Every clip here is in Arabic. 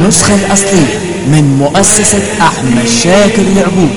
النسخة الأصلية من مؤسسة أحمد شاكر يعقوب.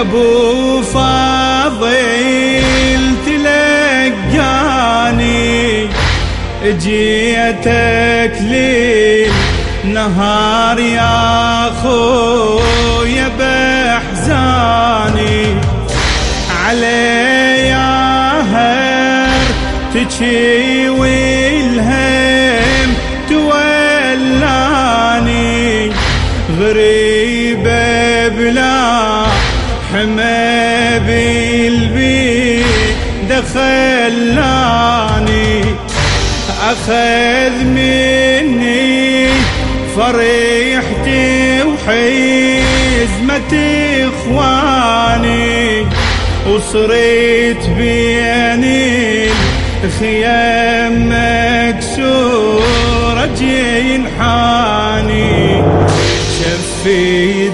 يا ابو فاضل جيتك ليل نهار يا خويا بحزاني علي يا هر تجي والهم تولاني. غريبة دخلاني أخذ مني فريحتي وحزمة إخواني. وصريت بين الخيام مكسورة جنحاني شفي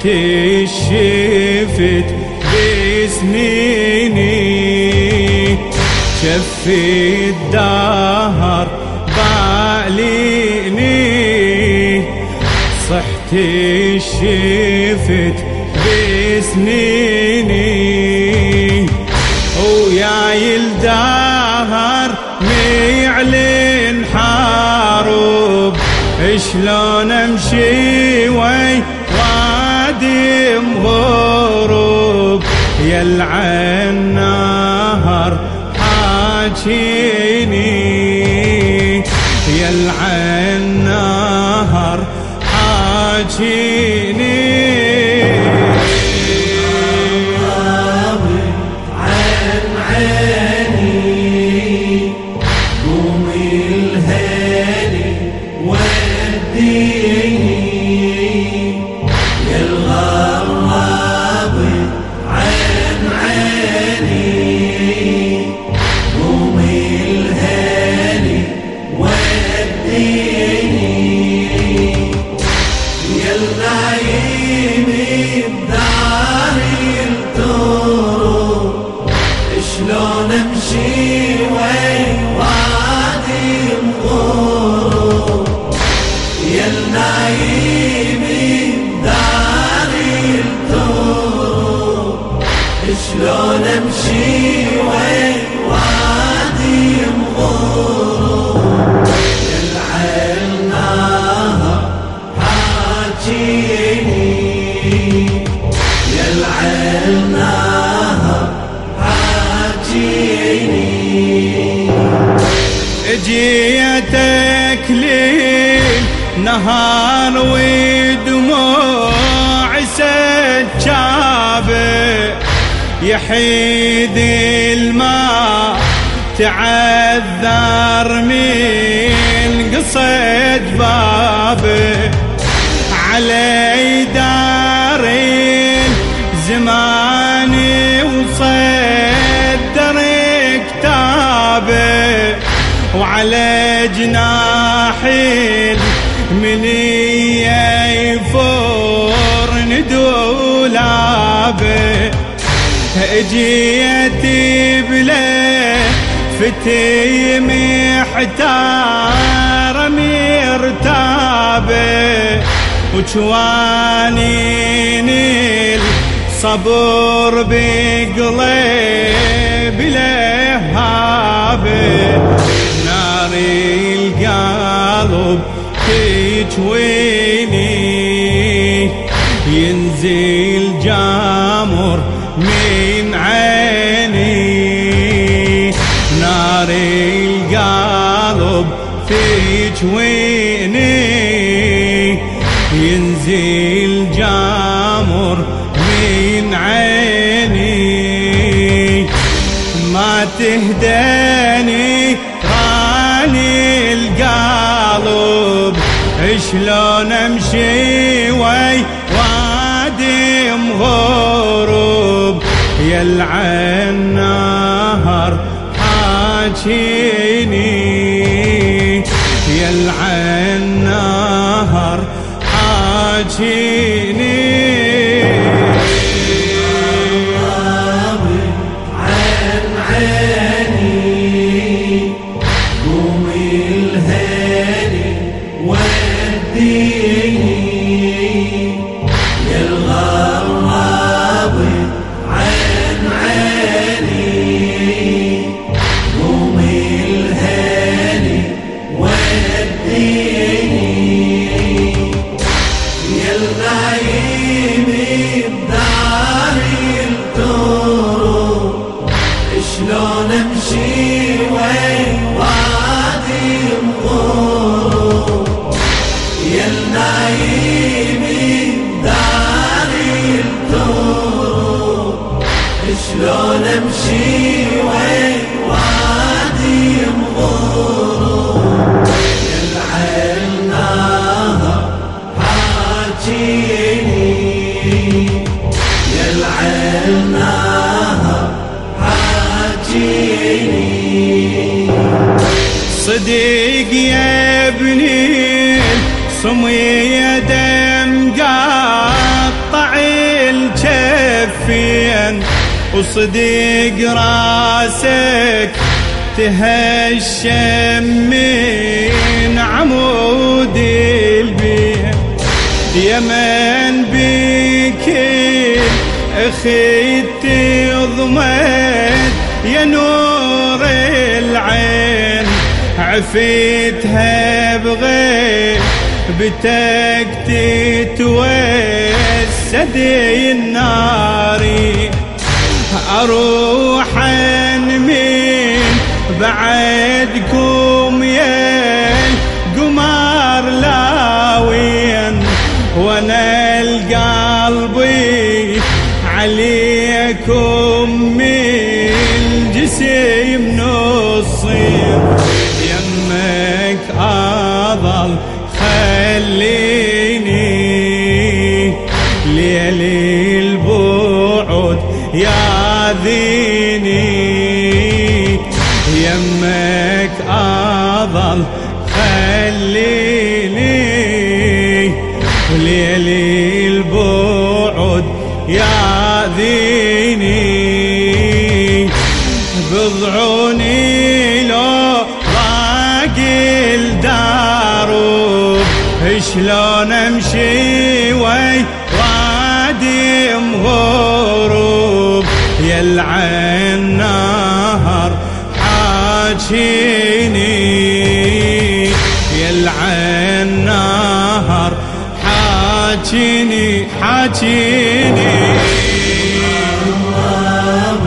صحتي شفت سنيني شفي الدهر باليني صحتي شفت بسنيني حاجيني يلعن شلون امشي وين وادي مغور العين نهر حاجيني العين نهر حاجيني اجيتك ليل نهار ودموع سجابة. يحيد الماء تعذر من قصد بابه علي دار زماني وصدر كتابه. وعلى جناح اجيتي بلا فتي محتار مرتابه وجوانين الصبر بقلب لهابه نار القلب تجويني ينزل تجويني ينزل جامر من عيني. ما تهداني راني القلب. شلون أمشي وي وادي مغرب يلعن نهر حاجيني النعيم بداري الطرق شلون امشي وين وادي مغرب يا العين نهر حاجيني يا العين نهر حاجيني صديق يا صمي دم قطع الجفين وصديق راسك تهشم من عمود البيت. يمن بك أخي تضمد يا نور العين عفيتها بغير بتك تتوسد الناري. أروح من بعدكم يا قمر لاوين وأنا القلبي عليكم من الجسم نصين ياذيني يمك اضل خليني. ليلي البعد ياذيني بضعوني لو ضاق الدارب شلون يلعن نهر حاجيني. حاجيني يا الغراب